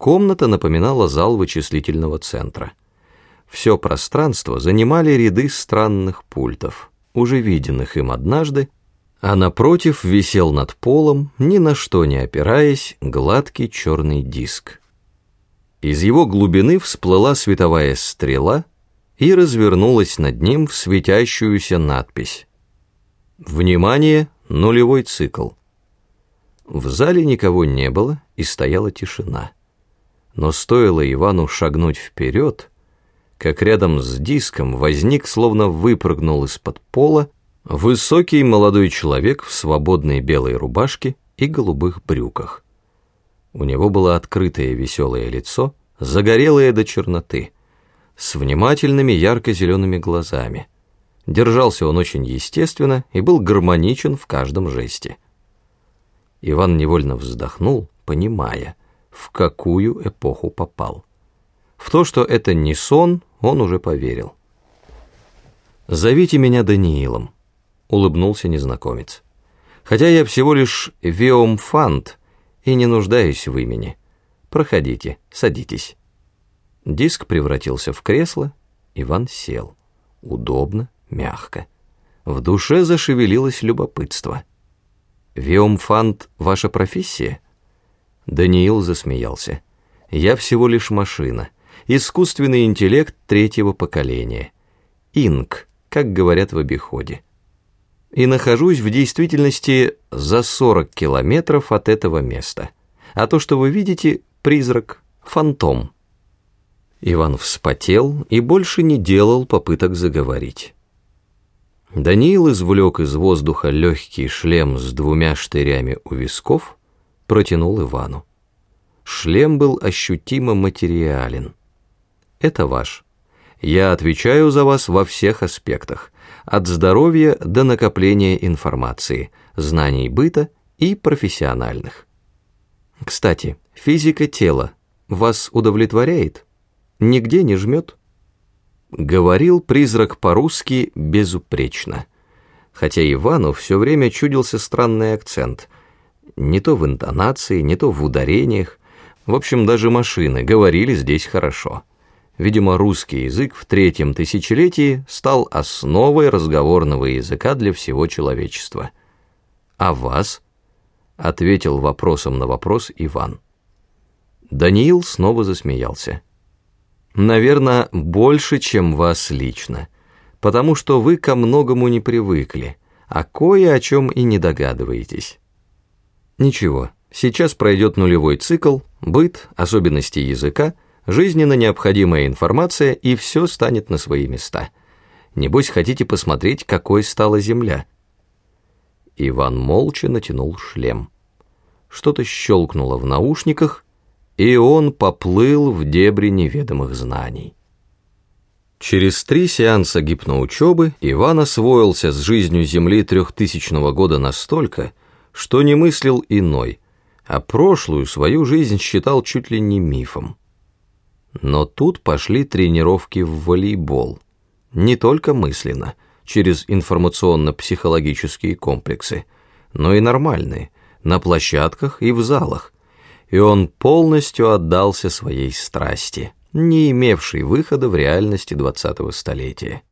Комната напоминала зал вычислительного центра. Все пространство занимали ряды странных пультов, уже виденных им однажды, а напротив висел над полом, ни на что не опираясь, гладкий черный диск. Из его глубины всплыла световая стрела и развернулась над ним в светящуюся надпись. «Внимание! Нулевой цикл!» В зале никого не было, и стояла тишина. Но стоило Ивану шагнуть вперед, как рядом с диском возник, словно выпрыгнул из-под пола, высокий молодой человек в свободной белой рубашке и голубых брюках. У него было открытое веселое лицо, загорелое до черноты, с внимательными ярко-зелеными глазами. Держался он очень естественно и был гармоничен в каждом жесте. Иван невольно вздохнул, понимая, в какую эпоху попал. В то, что это не сон, он уже поверил. «Зовите меня Даниилом», — улыбнулся незнакомец. «Хотя я всего лишь виомфант и не нуждаюсь в имени. Проходите, садитесь». Диск превратился в кресло, Иван сел. Удобно, мягко. В душе зашевелилось любопытство — «Виомфант — ваша профессия?» Даниил засмеялся. «Я всего лишь машина, искусственный интеллект третьего поколения. Инк, как говорят в обиходе. И нахожусь в действительности за 40 километров от этого места. А то, что вы видите, призрак, фантом». Иван вспотел и больше не делал попыток заговорить. Даниил извлек из воздуха легкий шлем с двумя штырями у висков, протянул Ивану. Шлем был ощутимо материален. Это ваш. Я отвечаю за вас во всех аспектах, от здоровья до накопления информации, знаний быта и профессиональных. Кстати, физика тела вас удовлетворяет? Нигде не жмет? Говорил призрак по-русски безупречно. Хотя Ивану все время чудился странный акцент. Не то в интонации, не то в ударениях. В общем, даже машины говорили здесь хорошо. Видимо, русский язык в третьем тысячелетии стал основой разговорного языка для всего человечества. «А вас?» — ответил вопросом на вопрос Иван. Даниил снова засмеялся. Наверное, больше, чем вас лично, потому что вы ко многому не привыкли, а кое о чем и не догадываетесь. Ничего, сейчас пройдет нулевой цикл, быт, особенности языка, жизненно необходимая информация, и все станет на свои места. Небось, хотите посмотреть, какой стала Земля? Иван молча натянул шлем. Что-то щелкнуло в наушниках, и он поплыл в дебри неведомых знаний. Через три сеанса гипноучебы Иван освоился с жизнью Земли трехтысячного года настолько, что не мыслил иной, а прошлую свою жизнь считал чуть ли не мифом. Но тут пошли тренировки в волейбол. Не только мысленно, через информационно-психологические комплексы, но и нормальные, на площадках и в залах, и он полностью отдался своей страсти, не имевшей выхода в реальности двадцатого столетия.